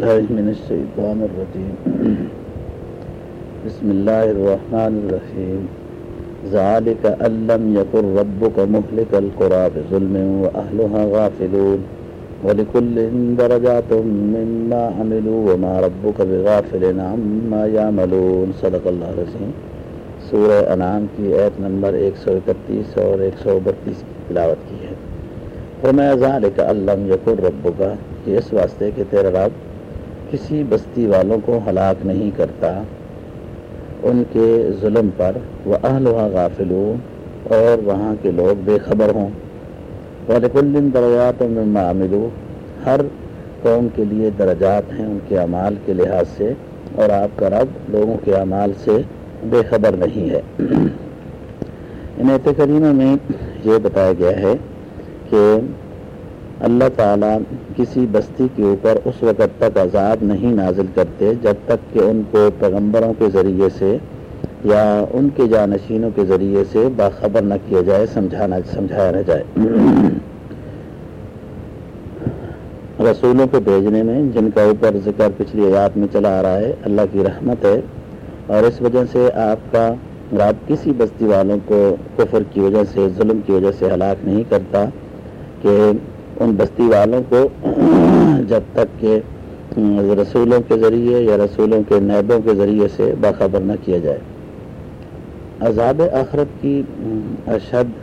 بالله من الشيطان الرجيم. بسم الله الرحمن الرحيم. ذلك أن لم يكن ربك مهلك القرى بظلم وأهلها غافلون. ولكل درجات مما عملوا وما ربك بغافل عما يعملون. صدق الله العظيم. سورہ انعام کی ایت نمبر 131 اور 132 کی تلاوت کی ہے. فرمایا ذالک علم یکن ربک کہ اس واسطے کہ تیرا رب کسی بستی والوں کو ہلاک نہیں کرتا، ان کے ظلم پر وہ اہل و غافل اور وہاں کے لوگ بے خبر ہوں۔ ولکل درجات میں معاملو ہر قوم کے لیے درجات ہیں ان کے اعمال کے لحاظ سے، اور آپ کا رب لوگوں کے اعمال سے بے خبر نہیں ہے۔ انعت کریمہ میں یہ بتایا گیا ہے کہ اللہ تعالیٰ کسی بستی کے اوپر اس وقت تک عذاب نہیں نازل کرتے، جب تک کہ ان کو پیغمبروں کے ذریعے سے یا ان کے جانشینوں کے ذریعے سے باخبر نہ کیا جائے، سمجھانا، سمجھایا نہ جائے۔ رسولوں کو بھیجنے میں، جن کا اوپر ذکر پچھلی آیات میں چلا آ رہا ہے، اللہ کی رحمت ہے۔ اور اس وجہ سے آپ کا آپ کسی بستی والوں کو کفر کی وجہ سے، ظلم کی وجہ سے ہلاک نہیں کرتا کہ ان بستی والوں کو جب تک کہ رسولوں کے ذریعے یا رسولوں کے نیبوں کے ذریعے سے باخبر نہ کیا جائے۔ عذاب آخرت کی اشد،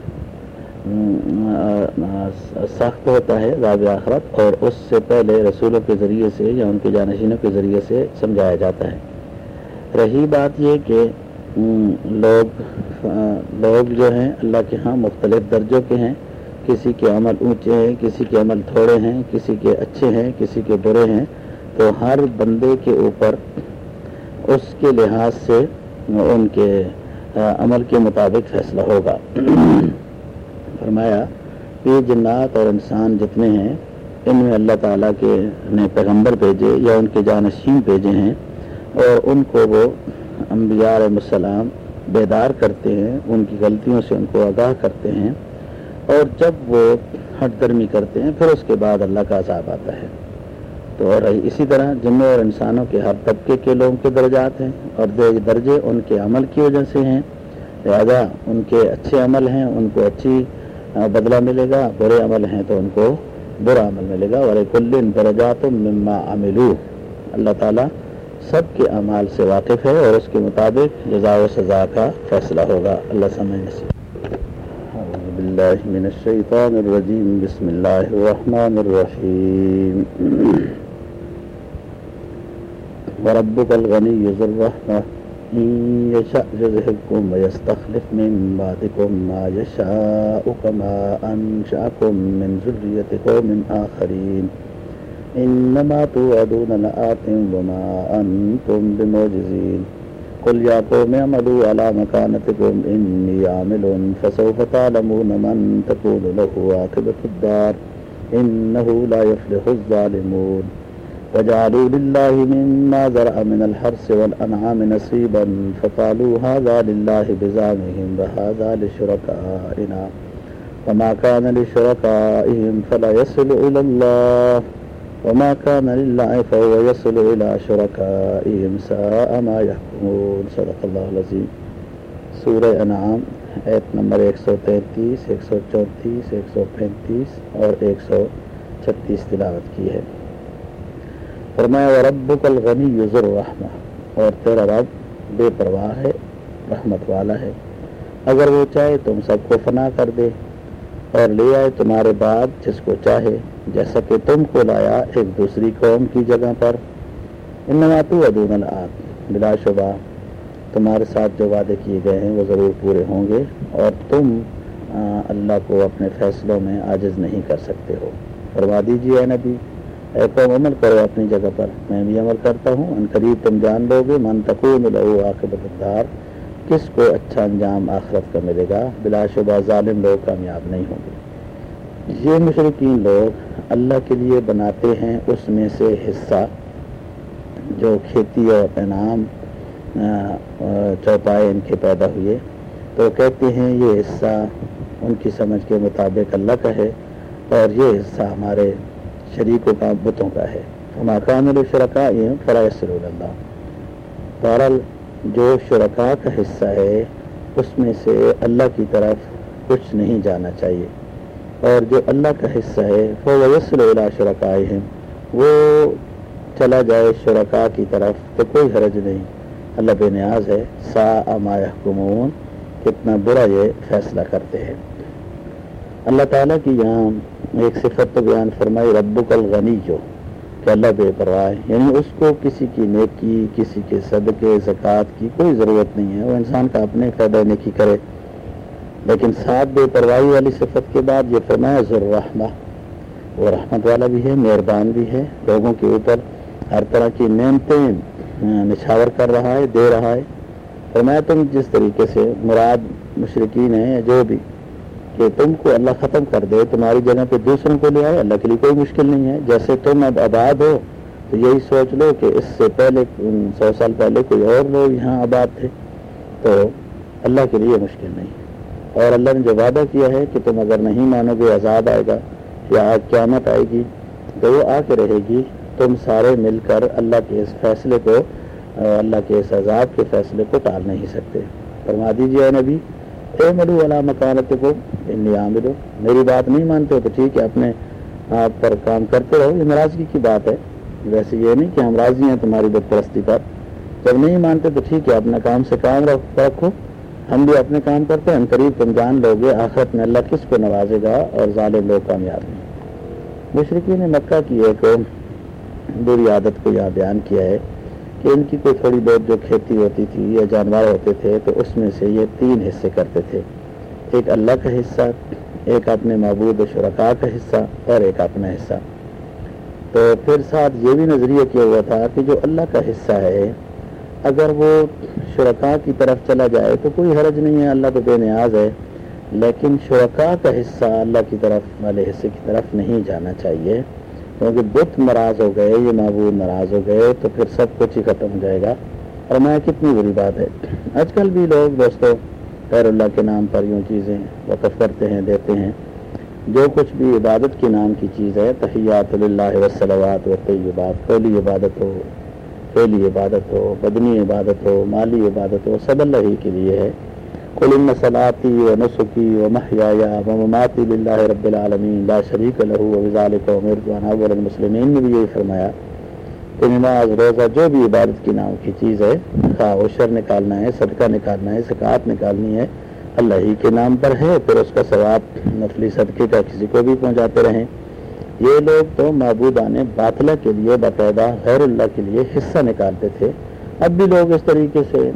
سخت ہوتا ہے عذاب آخرت، اور اس سے پہلے رسولوں کے ذریعے سے یا ان کے جانشینوں کے ذریعے سے سمجھایا جاتا ہے۔ رہی بات یہ کہ لوگ لوگ جو ہیں اللہ کے ہاں مختلف درجوں کے ہیں۔ کسی کے عمل اونچے ہیں، کسی کے عمل تھوڑے ہیں، کسی کے اچھے ہیں، کسی کے برے ہیں، تو ہر بندے کے اوپر اس کے لحاظ سے ان کے عمل کے مطابق فیصلہ ہوگا۔ فرمایا کہ جنات اور انسان جتنے ہیں، ان میں اللہ تعالیٰ کے نے پیغمبر بھیجے یا ان کے جانشین بھیجے ہیں، اور ان کو وہ انبیاء علیہ السلام بیدار کرتے ہیں، ان کی غلطیوں سے ان کو آگاہ کرتے ہیں۔ اور جب وہ ہٹ درمی کرتے ہیں، پھر اس کے بعد اللہ کا عذاب آتا ہے۔ تو اور اسی طرح جنوں اور انسانوں کے ہر طبقے کے لوگوں کے درجات ہیں اور درجے ان کے عمل کی وجہ سے ہیں۔ لہذا ان کے اچھے عمل ہیں، ان کو اچھی بدلہ ملے گا، برے عمل ہیں تو ان کو برا عمل ملے گا۔ اور کل درجات مما عملو اللہ تعالیٰ سب کے اعمال سے واقف ہے اور اس کے مطابق جزا و سزا کا فیصلہ ہوگا۔ اللہ سمجھنے سے۔ بالله من الشيطان الرجيم. بسم الله الرحمن الرحيم. وربك الغني ذو الرحمة. إن يشأ يذهبكم ويستخلف من بعدكم ما يشاء كما أنشأكم من ذرية قوم آخرين. إنما توعدون لآت وما أنتم بمعجزين. قل يا قوم اعملوا على مكانتكم إني عامل فسوف تعلمون من تكون له عاقبة الدار إنه لا يفلح الظالمون. وجعلوا لله مما زرع من الحرس والأنعام نصيبا فقالوا هذا لله بزعمهم وهذا لشركائنا. وما كان لشركائهم فلا يصل إلى الله. وما كان لله فهو يصل إلى شركائهم ساء ما يحكمون. صدق الله العظيم. سورہ انعام، ایت نمبر 133 134 135 اور 136 تلاوت کی ہے۔ فرمایا وربک الغنی یذر الرحمہ اور تیرا رب بے پرواہ ہے، رحمت والا ہے۔ اگر وہ چاہے تم سب کو فنا کر دے، اور لے آئے تمہارے بعد جس کو چاہے۔ جیسا کہ تم کو لایا ایک دوسری قوم کی جگہ پر۔ انما تو العاد بلا شبہ۔ تمہارے ساتھ جو وعدے کیے گئے ہیں وہ ضرور پورے ہوں گے اور تم اللہ کو اپنے فیصلوں میں عاجز نہیں کر سکتے ہو۔ فرما دیجیے نبی، اے قوم، عمل کرو اپنی جگہ پر۔ میں بھی عمل کرتا ہوں۔ ان قریب تم جان لو گے، من تکون لہو عاقبت دار کس کو اچھا انجام آخرت کا ملے گا؟ بلا شبہ ظالم لوگ کامیاب نہیں ہوں گے۔ یہ مشرقین لوگ اللہ کے لیے بناتے ہیں اس میں سے حصہ جو کھیتی اور انعام چوپائے ان کے پیدا ہوئے۔ تو کہتے ہیں یہ حصہ ان کی سمجھ کے مطابق اللہ کا ہے اور یہ حصہ ہمارے شریکوں کا، بتوں کا ہے۔ ماکان الشرکا یہ فراص اللہ۔ بہرحال جو شرکا کا حصہ ہے اس میں سے اللہ کی طرف کچھ نہیں جانا چاہیے۔ اور جو اللہ کا حصہ ہے وہ ویسل اللہ شرکائے ہیں وہ چلا جائے شرکا کی طرف تو کوئی حرج نہیں۔ اللہ بے نیاز ہے۔ سا امایہ کتنا برا یہ فیصلہ کرتے ہیں۔ اللہ تعالیٰ کی یہاں ایک صفت تو بیان فرمائی رب الغنی جو۔ کہ اللہ بے پرواہ یعنی اس کو کسی کی نیکی، کسی کے صدقے، زکوٰۃ کی کوئی ضرورت نہیں ہے۔ وہ انسان کا اپنے فائدہ نیکی کرے۔ لیکن ساتھ بے پرواہی والی صفت کے بعد یہ فرمایا ضرور وہ رحمت والا بھی ہے، مہربان بھی ہے۔ لوگوں کے اوپر ہر طرح کی نعمتیں نچھاور کر رہا ہے، دے رہا ہے۔ فرمایا، تم جس طریقے سے مراد مشرقین ہیں یا جو بھی، کہ تم کو اللہ ختم کر دے، تمہاری جگہ پہ دوسروں کو لے آئے، اللہ کے لیے کوئی مشکل نہیں ہے۔ جیسے تم اب آباد ہو، تو یہی سوچ لو کہ اس سے پہلے، سو سال پہلے کوئی اور لوگ یہاں آباد تھے، تو اللہ کے لیے مشکل نہیں اور اللہ نے جو وعدہ کیا ہے کہ تم اگر نہیں مانو گے، عذاب آئے گا یا آج قیامت آئے گی، تو وہ آ کے رہے گی۔ تم سارے مل کر اللہ کے اس فیصلے کو، اللہ کے اس عذاب کے فیصلے کو ٹال نہیں سکتے۔ فرما دیجیے نبی، اے ملو والا مکانت کو عامل، میری بات نہیں مانتے ہو تو ٹھیک ہے، اپنے آپ پر کام کرتے رہو۔ یہ ناراضگی کی بات ہے۔ ویسے یہ نہیں کہ ہم راضی ہیں تمہاری بد پرستی پر۔ جب نہیں مانتے تو ٹھیک ہے، اپنا کام سے کام رکھو۔ ہم بھی اپنے کام کرتے ہیں قریب تم جان لو گے، آخرت میں اللہ کس کو نوازے گا اور ظالم لوگ کامیاب نہیں مشرقی نے مکہ کی ایک بری عادت کو یہاں بیان کیا ہے کہ ان کی کوئی تھوڑی بہت جو کھیتی ہوتی تھی یا جانور ہوتے تھے، تو اس میں سے یہ تین حصے کرتے تھے۔ ایک اللہ کا حصہ، ایک اپنے معبود شرکا کا حصہ اور ایک اپنا حصہ۔ تو پھر ساتھ یہ بھی نظریہ کیا ہوا تھا کہ جو اللہ کا حصہ ہے اگر وہ شرکا کی طرف چلا جائے تو کوئی حرج نہیں ہے، اللہ تو بے نیاز ہے۔ لیکن شرکا کا حصہ اللہ کی طرف، والے حصے کی طرف نہیں جانا چاہیے۔ کیونکہ بت ناراض ہو گئے، یہ معبود ناراض ہو گئے، تو پھر سب کچھ ہی ختم ہو جائے گا۔ اور میں کتنی بری بات ہے۔ آج کل بھی لوگ دوستوں خیر اللہ کے نام پر یوں چیزیں وقف کرتے ہیں، دیتے ہیں۔ جو کچھ بھی عبادت کے نام کی چیز ہے، تحیات اللہ وسلوات و طیبات قولی عبادت ہو فعلی عبادت ہو، بدنی عبادت ہو، مالی عبادت ہو، سب اللہ ہی کے لیے ہے۔ قل ان و نسخی و محیا و مماتی بلّہ رب العالمین لا شریک له و وزالک و مرضوان اول المسلمین نے بھی یہی فرمایا کہ نماز، روزہ، جو بھی عبادت کی نام کی چیز ہے، خواہ عشر نکالنا ہے، صدقہ نکالنا ہے، زکوٰۃ نکالنی ہے، اللہ ہی کے نام پر ہے۔ پھر اس کا ثواب نفلی صدقے کا کسی کو بھی پہنچاتے رہیں۔ یہ لوگ تو معبودان باطلہ کے لیے باقاعدہ غیر اللہ کے لیے حصہ نکالتے تھے۔ اب بھی لوگ اس طریقے سے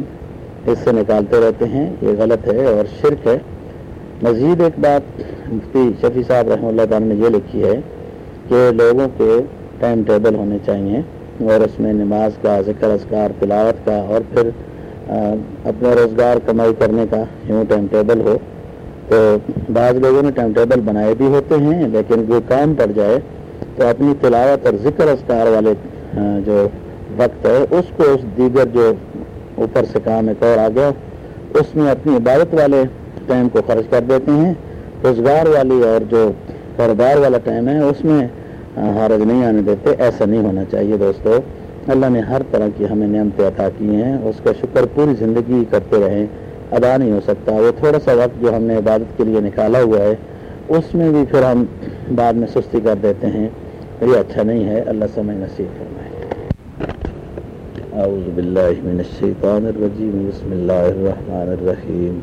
حصے نکالتے رہتے ہیں۔ یہ غلط ہے اور شرک ہے۔ مزید ایک بات مفتی شفیع صاحب رحمۃ اللہ تعالیٰ نے یہ لکھی ہے کہ لوگوں کے ٹائم ٹیبل ہونے چاہیے اور اس میں نماز کا ذکر، اذکار، تلاوت کا اور پھر اپنا روزگار کمائی کرنے کا یوں ٹائم ٹیبل ہو۔ تو بعض لوگوں نے ٹائم ٹیبل بنائے بھی ہوتے ہیں، لیکن جو کام پڑ جائے تو اپنی تلاوت اور ذکر اذکار والے جو وقت ہے، اس کو اس دیگر جو اوپر سے کام ایک اور آ گیا، اس میں اپنی عبادت والے ٹائم کو خرچ کر دیتے ہیں۔ روزگار والی اور جو کاروبار والا ٹائم ہے، اس میں حرج نہیں آنے دیتے، ایسا نہیں ہونا چاہیے دوستو۔ اللہ نے ہر طرح کی ہمیں نعمتیں عطا کی ہیں، اس کا شکر پوری زندگی کرتے رہیں۔ ادا نہیں ہو سکتا۔ وہ تھوڑا سا وقت جو ہم نے عبادت کے لیے نکالا ہوا ہے، اس میں بھی پھر ہم بعد میں سستی کر دیتے ہیں۔ یہ اچھا نہیں ہے۔ اللہ سمجھ نصیب فرمائے۔ اعوذ باللہ من الشیطان الرجیم۔ بسم اللہ الرحمن الرحیم۔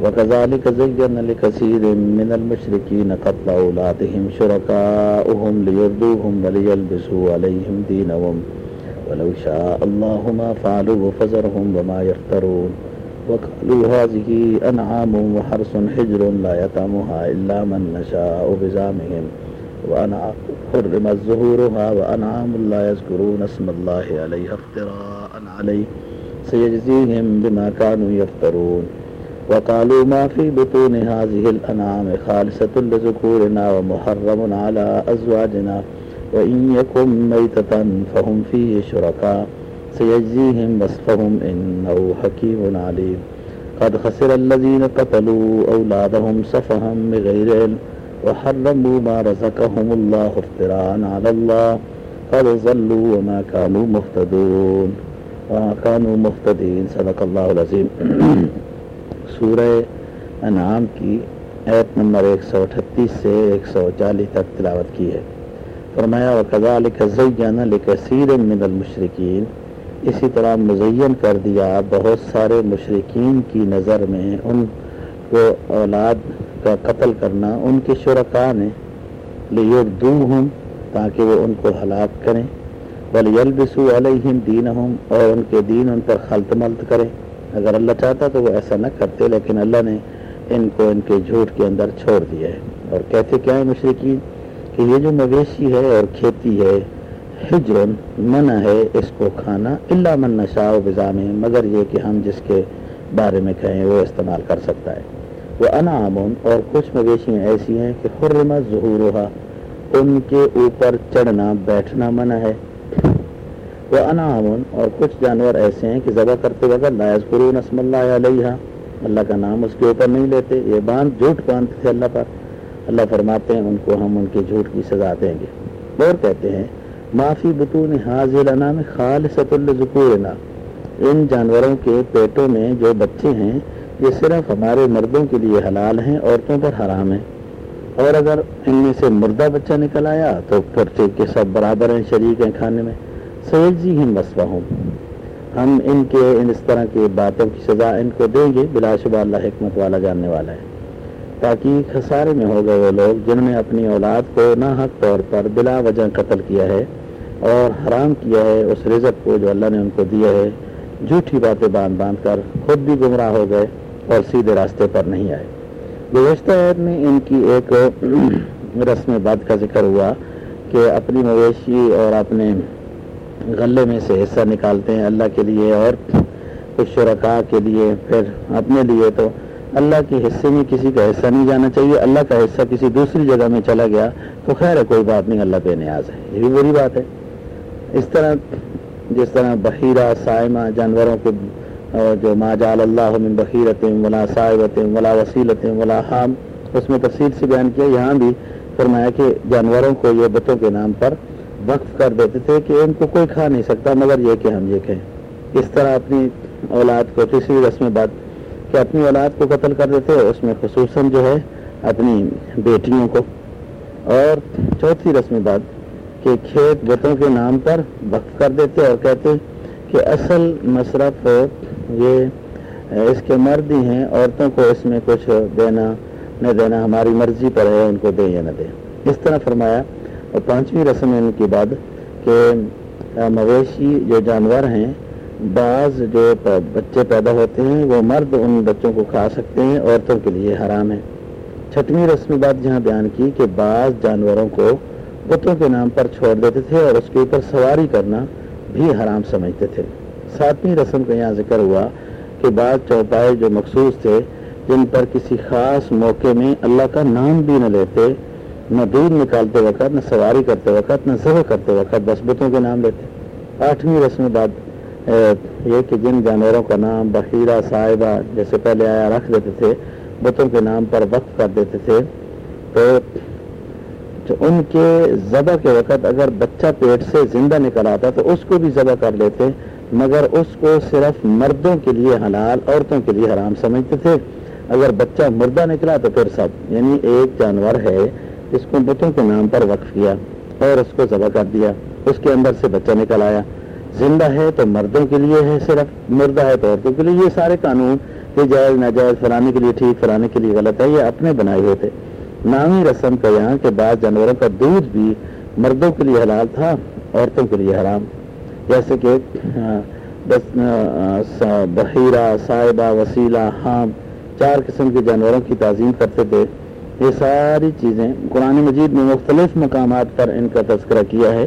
وكذلك زين لكثير من المشركين قتل أولادهم شركاؤهم ليردوهم وليلبسوا عليهم دينهم ولو شاء الله ما فعلوا فزرهم وما يفترون وقالوا هذه أنعام وحرس حجر لا يطعمها إلا من نشاء بزامهم، وأنا حرمت ظهورها وأنعام لا يذكرون اسم الله عليها افتراء عليه، سيجزيهم بما كانوا يفترون. وقالوا ما في بطون هذه الأنعام خالصة لذكورنا ومحرم على أزواجنا، وإن يكن ميتة فهم فيه شركاء. سيجزيهم وصفهم إنه حكيم عليم. قد خسر الذين قتلوا أولادهم صفها بغير علم وحرموا ما رزقهم الله افتراء على الله، قد ضلوا وما كانوا مهتدون. وما كانوا مهتدين. صدق الله العظيم. سورہ انعام کی ایت نمبر ایک سو اٹھتیس سے ایک سو چالیس تک تلاوت کی ہے۔ فرمایا وکذالک زینا لکثیر من المشرکین اسی طرح مزین کر دیا، بہت سارے مشرقین کی نظر میں ان کو اولاد کا قتل کرنا، ان کے شرکا نے لیردو ہوں تاکہ وہ ان کو ہلاک کریں، ولیلبسو علیہم دینہم اور ان کے دین ان پر خلط ملت کریں۔ اگر اللہ چاہتا تو وہ ایسا نہ کرتے، لیکن اللہ نے ان کو ان کے جھوٹ کے اندر چھوڑ دیا ہے۔ اور کہتے کیا ہے مشرقین کہ یہ جو مویشی ہے اور کھیتی ہے ہجرن منع ہے اس کو کھانا اللہ من نشا و بزام مگر یہ کہ ہم جس کے بارے میں کہیں وہ استعمال کر سکتا ہے۔ وہ انعام اور کچھ مویشیاں ایسی ہیں کہ حرمت ظہور ان کے اوپر چڑھنا، بیٹھنا منع ہے۔ وہ انعام اور کچھ جانور ایسے ہیں کہ ذبح کرتے وقت لاز قرون اسم اللہ علیہ اللہ کا نام اس کے اوپر نہیں لیتے۔ یہ باندھ، جھوٹ باندھتے تھے اللہ پر۔ اللہ فرماتے ہیں، ان کو ہم ان کے جھوٹ کی سزا دیں گے۔ اور کہتے ہیں معافی بطون حاضر نام خالصۃ الذکورنا ان جانوروں کے پیٹوں میں جو بچے ہیں، یہ صرف ہمارے مردوں کے لیے حلال ہیں، عورتوں پر حرام ہیں۔ اور اگر ان میں سے مردہ بچہ نکل آیا، تو پھر ٹھیک کے سب برابر ہیں، شریک ہیں کھانے میں۔ سیجی ہم مسوا ہوں ہم ان کے، ان اس طرح کی باتوں کی سزا ان کو دیں گے، بلا شبہ اللہ حکمت والا جاننے والا ہے۔ تاکہ خسارے میں ہو گئے وہ لوگ جنہوں نے اپنی اولاد کو نا حق طور پر بلا وجہ قتل کیا ہے اور حرام کیا ہے، اس رزق کو جو اللہ نے ان کو دیا ہے، جھوٹھی باتیں باندھ باندھ کر خود بھی گمراہ ہو گئے اور سیدھے راستے پر نہیں آئے۔ گزشتہ عید میں ان کی ایک رسم بد کا ذکر ہوا کہ اپنی مویشی اور اپنے غلے میں سے حصہ نکالتے ہیں اللہ کے لیے اور کچھ شرکا کے لیے، پھر اپنے لیے تو اللہ کے حصے میں کسی کا حصہ نہیں جانا چاہیے، اللہ کا حصہ کسی دوسری جگہ میں چلا گیا تو خیر ہے، کوئی بات نہیں، اللہ پہ نیاز ہے۔ یہ بھی بری بات ہے۔ اس طرح، جس طرح بحیرہ، سائمہ جانوروں کے جو ما جال اللہ من بحیرت ولا صاحبت ولا وسیلت ولا حام، اس میں تفصیل سے بیان کیا، یہاں بھی فرمایا کہ جانوروں کو یہ بتوں کے نام پر وقف کر دیتے تھے کہ ان کو کوئی کھا نہیں سکتا، مگر یہ کہ ہم یہ کہیں۔ اس طرح اپنی اولاد کو تیسری رسم بات کہ اپنی اولاد کو قتل کر دیتے اس میں خصوصاً جو ہے اپنی بیٹیوں کو۔ اور چوتھی رسم بات کہ کھیت بتوں کے نام پر وقف کر دیتے اور کہتے کہ اصل مصرف یہ اس کے مرد ہی ہیں، عورتوں کو اس میں کچھ دینا، نہ دینا، ہماری مرضی پر ہے، ان کو دیں یا نہ دیں۔ اس طرح فرمایا۔ اور پانچویں رسم ان کی بعد کہ مویشی جو جانور ہیں بعض جو بچے پیدا ہوتے ہیں، وہ مرد ان بچوں کو کھا سکتے ہیں، عورتوں کے لیے حرام ہے۔ چھٹویں رسمی بات جہاں بیان کی کہ بعض جانوروں کو بتوں کے نام پر چھوڑ دیتے تھے اور اس کے اوپر سواری کرنا بھی حرام سمجھتے تھے۔ ساتویں رسم کا یہاں ذکر ہوا کہ بعض چوپائے جو مخصوص تھے، جن پر کسی خاص موقع میں اللہ کا نام بھی نہ لیتے، نہ دودھ نکالتے وقت، نہ سواری کرتے وقت، نہ ذبح کرتے وقت بس بتوں کے نام لیتے۔ آٹھویں رسم بات یہ کہ جن جانوروں کا نام بحیرہ صاحبہ جیسے پہلے آیا، رکھ دیتے تھے، بتوں کے نام پر وقف کر دیتے تھے، تو ان کے ذبح کے وقت اگر بچہ پیٹ سے زندہ نکل آتا تو اس کو بھی ذبح کر لیتے، مگر اس کو صرف مردوں کے لیے حلال، عورتوں کے لیے حرام سمجھتے تھے۔ اگر بچہ مردہ نکلا تو پھر سب یعنی ایک جانور ہے، اس کو بتوں کے نام پر وقف کیا اور اس کو ذبح کر دیا، اس کے اندر سے بچہ نکل آیا۔ زندہ ہے تو مردوں کے لیے ہے صرف، مردہ ہے تو عورتوں کے لیے۔ یہ سارے قانون کہ جائز، ناجائز فلانے کے لیے ٹھیک فلانے کے لیے غلط ہے، یہ اپنے بنائے ہوئے تھے۔ نامی رسم کا یہاں کے بعض جانوروں کا دودھ بھی مردوں کے لیے حلال تھا، عورتوں کے لیے حرام۔ جیسے کہ ہاں، ہاں، بحیرہ، صاحبہ، وسیلہ، حام، چار قسم کے جانوروں کی تعظیم کرتے تھے۔ یہ ساری چیزیں قرآن مجید میں مختلف مقامات پر ان کا تذکرہ کیا ہے۔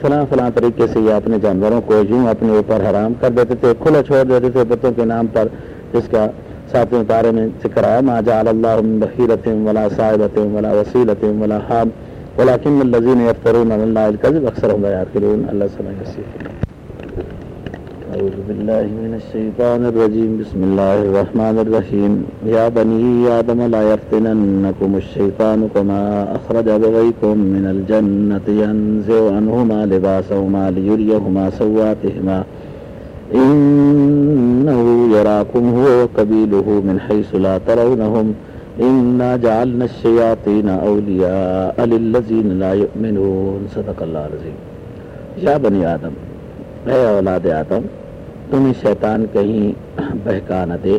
فلاں فلاں طریقے سے یہ اپنے جانوروں کو یوں اپنے اوپر حرام کر دیتے تھے، کھلا چھوڑ دیتے تھے بتوں کے نام پر، جس کا ساتویں پارے میں ذکر آیا، ما جعل اللہ بحیرت ولا صاحبت ولا وسیلت ولا حام، ولكن الذين يفترون على الله الكذب اکثر ہوں گے یار اللہ سمجھ أعوذ بالله من الشيطان الرجيم. بسم الله الرحمن الرحيم. يا بني آدم لا يفتننكم الشيطان كما أخرج بغيكم من الجنة. ينزع عنهما لباسهما ليريهما سواتهما. إنه يراكم هو وقبيله من حيث لا ترونهم. إنا جعلنا الشياطين أولياء للذين لا يؤمنون. صدق الله العظيم. يا بني آدم. اے اولاد آدم تمہیں شیطان کہیں بہکا نہ دے۔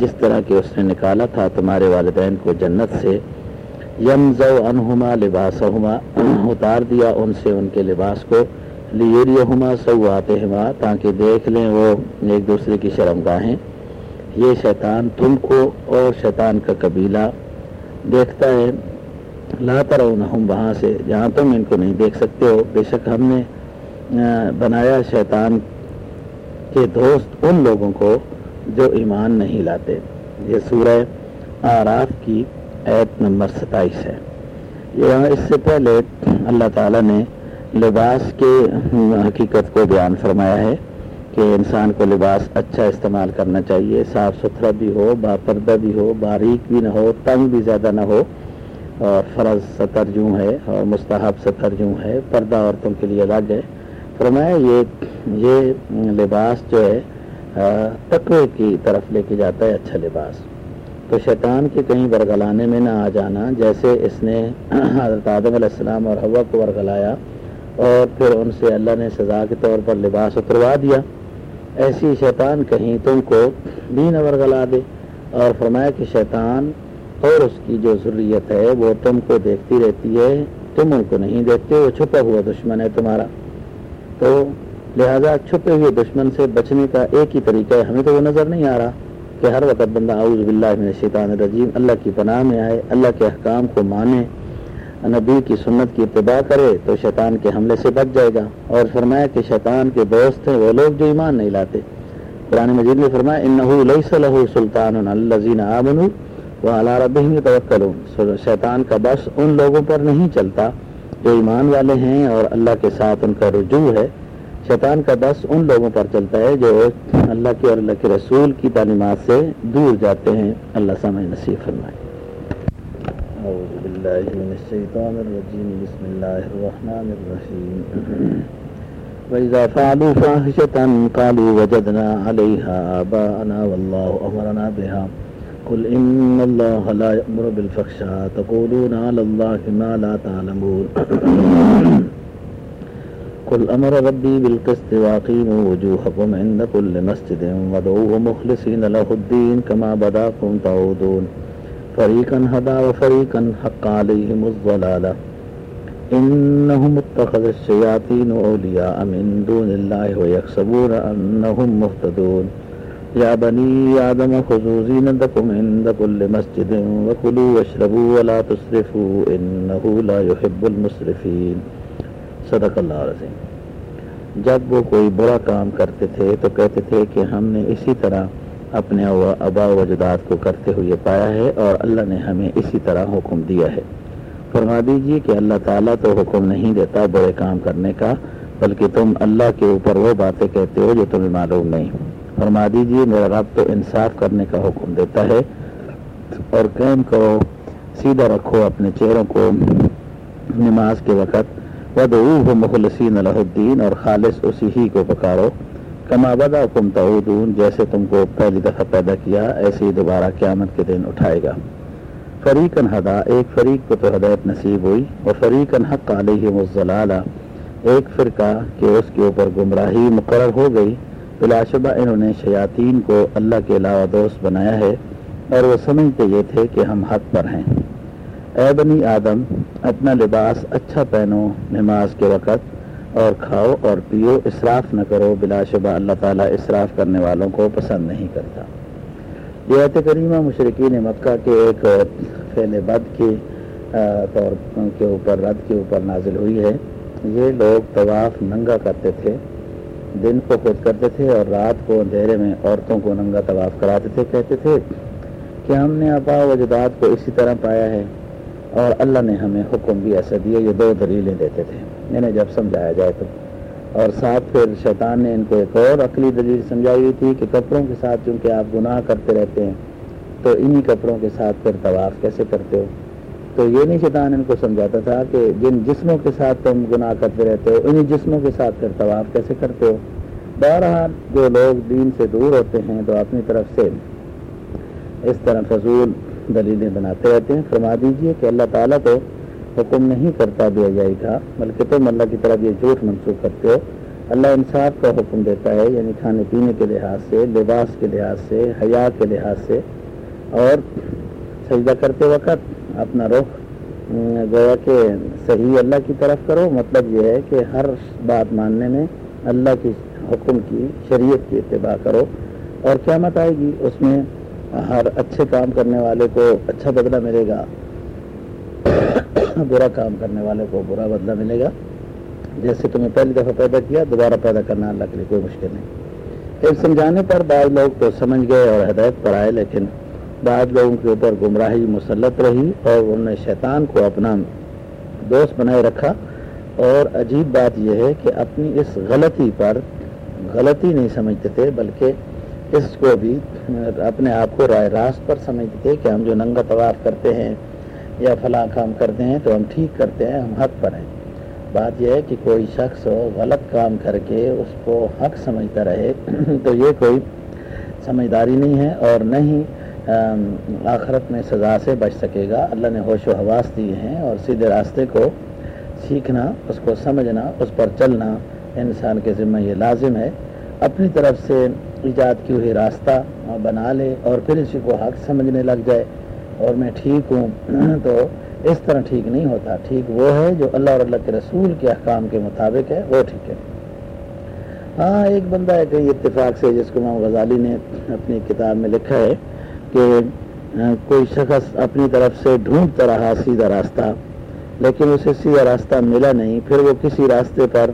جس طرح کہ اس نے نکالا تھا، تمہارے والدین کو جنت سے یمزو انہما لباس اتار دیا ان سے ان کے لباس کو لیما سو آتے تاکہ دیکھ لیں وہ ایک دوسرے کی شرم گاہیں یہ شیطان تم کو اور شیطان کا قبیلہ دیکھتا ہے۔ لا ترونہم، وہاں سے جہاں تم ان کو نہیں دیکھ سکتے ہو۔ بے شک ہم نے بنایا شیطان کے دوست ان لوگوں کو جو ایمان نہیں لاتے۔ یہ سورہ آراف کی ایت نمبر ستائیس ہے۔ یہاں اس سے پہلے اللہ تعالیٰ نے لباس کے حقیقت کو بیان فرمایا ہے کہ انسان کو لباس اچھا استعمال کرنا چاہیے، صاف ستھرا بھی ہو با پردہ بھی ہو، باریک بھی نہ ہو، تنگ بھی زیادہ نہ ہو۔ اور فرض ستر جوں ہے اور مستحب ستر جوں ہے۔ پردہ عورتوں کے لیے الگ ہے۔ فرمایا یہ یہ لباس جو ہے تقوی کی طرف لے کے جاتا ہے اچھا لباس۔ تو شیطان کے کہیں ورگلانے میں نہ آ جانا، جیسے اس نے حضرت آدم علیہ السلام اور ہوا کو ورگلایا اور پھر ان سے اللہ نے سزا کے طور پر لباس اتروا دیا۔ ایسی شیطان کہیں تم کو بھی نہ ورگلا دے۔ اور فرمایا کہ شیطان اور اس کی جو ضروریت ہے، وہ تم کو دیکھتی رہتی ہے، تم ان کو نہیں دیکھتے، وہ چھپا ہوا دشمن ہے تمہارا۔ تو لہذا چھپے ہوئے دشمن سے بچنے کا ایک ہی طریقہ ہے۔ ہمیں تو وہ نظر نہیں آ رہا کہ ہر وقت بندہ اعوذ باللہ من الشیطان الرجیم، اللہ کی پناہ میں آئے، اللہ کے احکام کو مانے، نبی کی سنت کی اتباع کرے تو شیطان کے حملے سے بچ جائے گا۔ اور فرمایا کہ شیطان کے دوست ہیں، وہ لوگ جو ایمان نہیں لاتے۔ قرآن مجید نے فرمایا، انہو لیس لہو سلطان الزین آمن وہ اللہ رب توکل شیطان کا بس ان لوگوں پر نہیں چلتا۔ جو ایمان والے ہیں اور اللہ کے ساتھ ان کا رجوع ہے۔ شیطان کا بس ان لوگوں پر چلتا ہے جو اللہ کے اور اللہ کے رسول کی تعلیمات سے دور جاتے ہیں۔ اللہ سمجھ نصیب فرمائے۔ اعوذ باللہ من الشیطان الرجیم۔ بسم اللہ الرحمن الرحیم۔ وَإِذَا فَعَلُوا فَاحِشَةً قَالُوا وَجَدْنَا عَلَيْهَا آبَاءَنَا وَاللَّهُ أَمَرَنَا بِهَا۔ قل إن الله لا يأمر بالفحشاء. تقولون على الله ما لا تعلمون. قل أمر ربي بالقسط وأقيموا وجوهكم عند كل مسجد ودعوه مخلصين له الدين كما بدأكم تعودون. فريقا هدى وفريقا حق عليهم الضلالة. إنهم اتخذ الشياطين أولياء من دون الله ويكسبون أنهم مهتدون. يا بني آدم خذوا زينتكم عند كل مسجد وكلوا واشربوا ولا تسرفوا إنه لا يحب المسرفين. صدق اللہ عظیم جب وہ کوئی برا کام کرتے تھے تو کہتے تھے کہ ہم نے اسی طرح اپنے ابا و جداد کو کرتے ہوئے پایا ہے اور اللہ نے ہمیں اسی طرح حکم دیا ہے۔ فرما دیجیے کہ اللہ تعالیٰ تو حکم نہیں دیتا برے کام کرنے کا، بلکہ تم اللہ کے اوپر وہ باتیں کہتے ہو جو تمہیں معلوم نہیں۔ فرما دیجیے میرا رب تو انصاف کرنے کا حکم دیتا ہے اور قیم کرو، سیدھا رکھو اپنے چہروں کو نماز کے وقت۔ ودعوہ مخلصین الہ الدین اور خالص اسی ہی کو پکارو۔ کما بدا کم تعودون، جیسے تم کو پہلی دفعہ پیدا کیا، ایسے ہی دوبارہ قیامت کے دن اٹھائے گا۔ فریقن ہدا، ایک فریق کو تو ہدایت نصیب ہوئی۔ اور فریقن حق علیہ مزلالہ ایک فرقہ کہ اس کے اوپر گمراہی مقرر ہو گئی۔ بلا شبہ انہوں نے شیاطین کو اللہ کے علاوہ دوست بنایا ہے اور وہ سمجھتے یہ تھے کہ ہم حق پر ہیں۔ اے بنی آدم، اپنا لباس اچھا پہنو، نماز کے وقت، اور کھاؤ اور پیو، اسراف نہ کرو۔ بلا شبہ اللہ تعالیٰ اسراف کرنے والوں کو پسند نہیں کرتا۔ یہ ایت کریمہ مشرقین مکہ کے ایک فعل بد کے طور کے اوپر، رد کے اوپر نازل ہوئی ہے۔ یہ لوگ طواف ننگا کرتے تھے۔ دن کو خود کرتے تھے اور رات کو اندھیرے میں عورتوں کو ننگا طواف کراتے تھے، کہتے تھے کہ ہم نے ابا و جداد کو اسی طرح پایا ہے اور اللہ نے ہمیں حکم بھی ایسا دیا، یہ دو دلیلیں دیتے تھے۔ انہیں جب سمجھایا جائے تو۔ اور ساتھ پھر شیطان نے ان کو ایک اور عقلی دلیل سمجھائی ہوئی تھی کہ کپڑوں کے ساتھ چونکہ آپ گناہ کرتے رہتے ہیں، تو انہی کپڑوں کے ساتھ پھر طواف کیسے کرتے ہو؟ تو یہ نہیں شیطان ان کو سمجھاتا تھا کہ جن جسموں کے ساتھ تم گناہ کرتے رہتے ہو، انہی جسموں کے ساتھ پھر طواف کیسے کرتے ہو؟ بہرحال جو لوگ دین سے دور ہوتے ہیں تو اپنی طرف سے اس طرح فضول دلیلیں بناتے رہتے ہیں۔ فرما دیجیے کہ اللہ تعالیٰ تو حکم نہیں کرتا بے جائی کا بلکہ تم اللہ کی طرف یہ جھوٹ منسوخ کرتے ہو۔ اللہ انصاف کا حکم دیتا ہے یعنی کھانے پینے کے لحاظ سے، لباس کے لحاظ سے، حیا کے لحاظ سے، اور سجدہ کرتے وقت اپنا رخ گویا کہ صحیح اللہ کی طرف کرو مطلب یہ ہے کہ ہر بات ماننے میں اللہ کی حکم کی، شریعت کی اتباع کرو۔ اور قیامت آئے گی، اس میں ہر اچھے کام کرنے والے کو اچھا بدلہ ملے گا۔ برا کام کرنے والے کو برا بدلہ ملے گا۔ جیسے تمہیں پہلی دفعہ پیدا کیا، دوبارہ پیدا کرنا اللہ کے لیے کوئی مشکل نہیں۔ ایک سمجھانے پر بعض لوگ تو سمجھ گئے اور ہدایت پر آئے، لیکن بعض لوگوں کے اوپر گمراہی مسلط رہی اور انہوں نے شیطان کو اپنا دوست بنائے رکھا اور عجیب بات یہ ہے کہ اپنی اس غلطی پر غلطی نہیں سمجھتے تھے، بلکہ اس کو بھی اپنے آپ کو رائے راست پر سمجھتے تھے کہ ہم جو ننگا طواف کرتے ہیں یا فلاں کام کرتے ہیں تو ہم ٹھیک کرتے ہیں، ہم حق پر ہیں۔ بات یہ ہے کہ کوئی شخص غلط کام کر کے اس کو حق سمجھتا رہے تو یہ کوئی سمجھداری نہیں ہے اور نہ ہی آخرت میں سزا سے بچ سکے گا۔ اللہ نے ہوش و حواس دیے ہیں اور سیدھے راستے کو سیکھنا، اس کو سمجھنا، اس پر چلنا انسان کے ذمہ یہ لازم ہے۔ اپنی طرف سے ایجاد کی ہوئی راستہ بنا لے اور پھر اسی کو حق سمجھنے لگ جائے۔ اور میں ٹھیک ہوں تو اس طرح ٹھیک نہیں ہوتا۔ ٹھیک وہ ہے جو اللہ اور اللہ کے رسول کے احکام کے مطابق ہے، وہ ٹھیک ہے۔ ہاں ایک بندہ ہے کہیں اتفاق سے، جس کو امام غزالی نے اپنی کتاب میں لکھا ہے کہ کوئی شخص اپنی طرف سے ڈھونڈتا رہا سیدھا راستہ، لیکن اسے سیدھا راستہ ملا نہیں، پھر وہ کسی راستے پر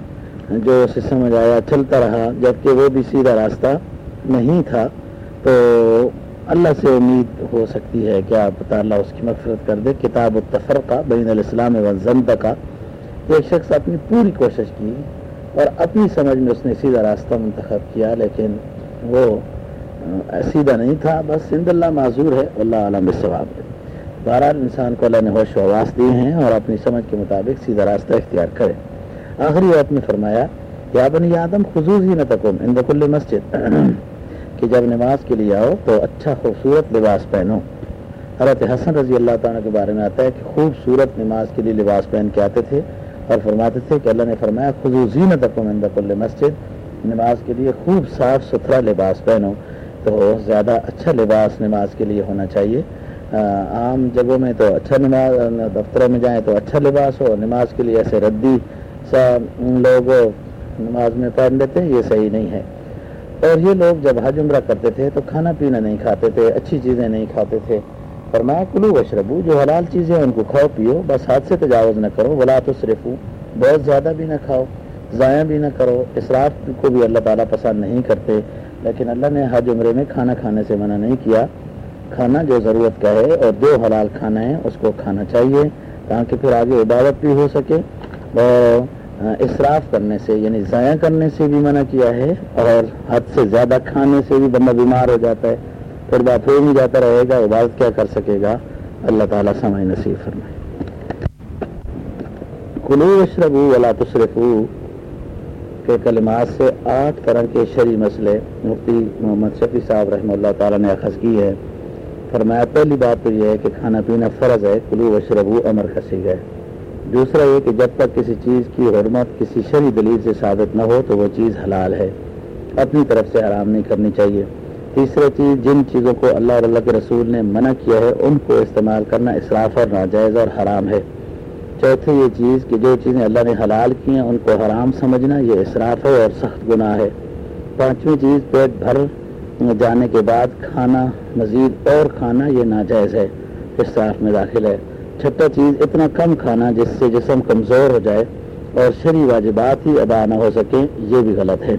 جو اسے سمجھ آیا چلتا رہا، جبکہ وہ بھی سیدھا راستہ نہیں تھا، تو اللہ سے امید ہو سکتی ہے کہ آپ اللہ اس کی مغفرت کر دے۔ کتاب التفرقہ بین الاسلام و زند کا ایک شخص اپنی پوری کوشش کی اور اپنی سمجھ میں اس نے سیدھا راستہ منتخب کیا، لیکن وہ سیدھا نہیں تھا، بس سند اللہ معذور ہے اللہ عالم ثواب ہے۔ بہرحال انسان کو اللہ نے ہوش و آواز دیے ہیں اور اپنی سمجھ کے مطابق سیدھا راستہ اختیار کرے آخری وقت میں فرمایا کہ بنی آدم خصوص ہی نہ تکم ان کل مسجد۔ کہ جب نماز کے لیے آؤ تو اچھا خوبصورت لباس پہنو۔ حضرت حسن رضی اللہ تعالیٰ کے بارے میں آتا ہے کہ خوبصورت نماز کے لیے لباس پہن کے آتے تھے اور فرماتے تھے کہ اللہ نے فرمایا خصوصی نہ تکم ان کل مسجد۔ نماز کے لیے خوب صاف ستھرا لباس پہنو۔ تو زیادہ اچھا لباس نماز کے لیے ہونا چاہیے۔ عام جگہوں میں تو اچھا نماز، دفتروں میں جائیں تو اچھا لباس ہو، نماز کے لیے ایسے ردی سا لوگ نماز میں پہن لیتے ہیں یہ صحیح نہیں ہے۔ اور یہ لوگ جب حج عمرہ کرتے تھے تو کھانا پینا نہیں کھاتے تھے، اچھی چیزیں نہیں کھاتے تھے۔ فرمایا، کلو وشربو جو حلال چیزیں ان کو کھاؤ، پیو، بس ہاتھ سے تجاوز نہ کرو، ولا تو صرف بہت زیادہ بھی نہ کھاؤ، ضائع بھی نہ کرو۔ اسراف کو بھی اللہ تعالیٰ پسند نہیں کرتے۔ لیکن اللہ نے حج عمرے میں کھانا کھانے سے منع نہیں کیا۔ کھانا جو ضرورت کا ہے اور جو حلال کھانا ہے، اس کو کھانا چاہیے تاکہ پھر آگے عبادت بھی ہو سکے۔ اور اصراف کرنے سے یعنی ضائع کرنے سے بھی منع کیا ہے اور حد سے زیادہ کھانے سے بھی بندہ بیمار ہو جاتا ہے۔ پھر بات ہو نہیں جاتا رہے گا، عبادت کیا کر سکے گا؟ اللہ تعالیٰ سمجھ نصیب فرمائے۔ کلو اشربو ولا تصرفو کے کلمات سے آٹھ طرح کے شرعی مسئلے، مفتی محمد شفیع صاحب رحمۃ اللہ تعالیٰ نے اخذ کی ہے۔ فرمایا، پہلی بات تو یہ ہے کہ کھانا پینا فرض ہے کلو و شربو امر کسی ہے۔ دوسرا یہ کہ جب تک کسی چیز کی حرمت، کسی شرعی دلیل سے ثابت نہ ہو، تو وہ چیز حلال ہے۔ اپنی طرف سے حرام نہیں کرنی چاہیے۔ تیسرا چیز، جن چیزوں کو اللہ اور اللہ کے رسول نے منع کیا ہے، ان کو استعمال کرنا اصراف اور ناجائز اور حرام ہے۔ چوتھے یہ چیز کہ جو چیزیں اللہ نے حلال کی ہیں، ان کو حرام سمجھنا یہ اصراف ہے اور سخت گناہ ہے۔ پانچویں چیز، پیٹ بھر جانے کے بعد کھانا، مزید اور کھانا یہ ناجائز ہے اصراف میں داخل ہے۔ چھٹا چیز، اتنا کم کھانا جس سے جسم کمزور ہو جائے اور شرعی واجبات ہی ادا نہ ہو سکیں، یہ بھی غلط ہے۔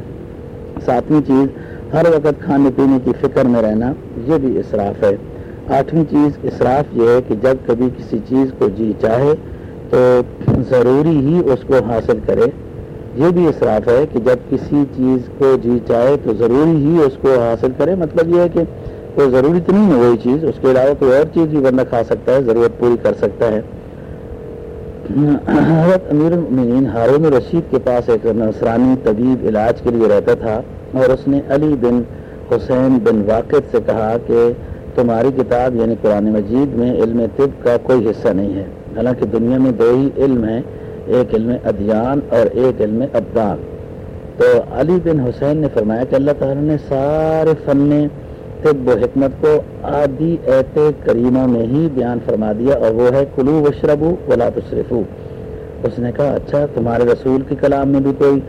ساتویں چیز، ہر وقت کھانے پینے کی فکر میں رہنا، یہ بھی اصراف ہے۔ آٹھویں چیز اصراف یہ ہے کہ جب کبھی کسی چیز کو جی چاہے تو ضروری ہی اس کو حاصل کرے۔ یہ بھی اصراف ہے کہ جب کسی چیز کو جی چاہے تو ضروری ہی اس کو حاصل کرے۔ مطلب یہ ہے کہ وہ ضروری تو نہیں ہے وہی چیز، اس کے علاوہ کوئی اور چیز بھی ورنہ کھا سکتا ہے، ضرورت پوری کر سکتا ہے۔ حضرت امیر المؤمنین ہارون رشید کے پاس ایک نصرانی طبیب علاج کے لیے رہتا تھا اور اس نے علی بن حسین بن واقف سے کہا کہ تمہاری کتاب یعنی قرآن مجید میں علم طب کا کوئی حصہ نہیں ہے۔ حالانکہ دنیا میں دو ہی علم ہیں، ایک علم ادیان اور ایک علم ابدان۔ تو علی بن حسین نے فرمایا کہ اللہ تعالیٰ نے سارے فن، طب و حکمت کو آدھی ایت کریمہ میں ہی بیان فرما دیا اور وہ ہے کلو وشربو ولا تصرفو اس نے کہا اچھا تمہارے رسول کے کلام میں بھی کوئی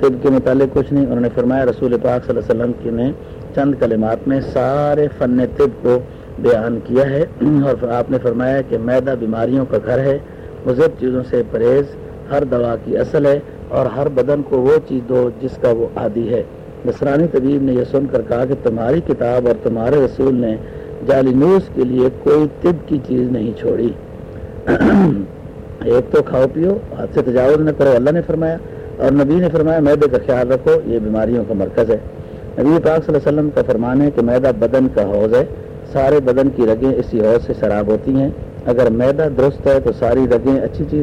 طب کے متعلق کچھ نہیں۔ انہوں نے فرمایا، رسول پاک صلی اللہ علیہ وسلم کی نے چند کلمات میں سارے فن، طب کو بیان کیا ہے اور آپ نے فرمایا کہ میدہ بیماریوں کا گھر ہے مضب چیزوں سے پرہیز، ہر دوا کی اصل ہے اور ہر بدن کو وہ چیز دو جس کا وہ عادی ہے۔ نصرانی طبیب نے یہ سن کر کہا کہ تمہاری کتاب اور تمہارے رسول نے جالینوس کے لیے کوئی طب کی چیز نہیں چھوڑی۔ ایک تو کھاؤ پیو، ہاتھ سے تجاوز نہ کرو، اللہ نے فرمایا۔ اور نبی نے فرمایا، میدے کا خیال رکھو، یہ بیماریوں کا مرکز ہے۔ نبی پاک صلی اللہ علیہ وسلم کا فرمان ہے کہ میدا بدن کا حوض ہے۔ سارے بدن کی رگیں اسی حوض سے شراب ہوتی ہیں۔ اگر میدا درست ہے تو ساری رگیں اچھی چیز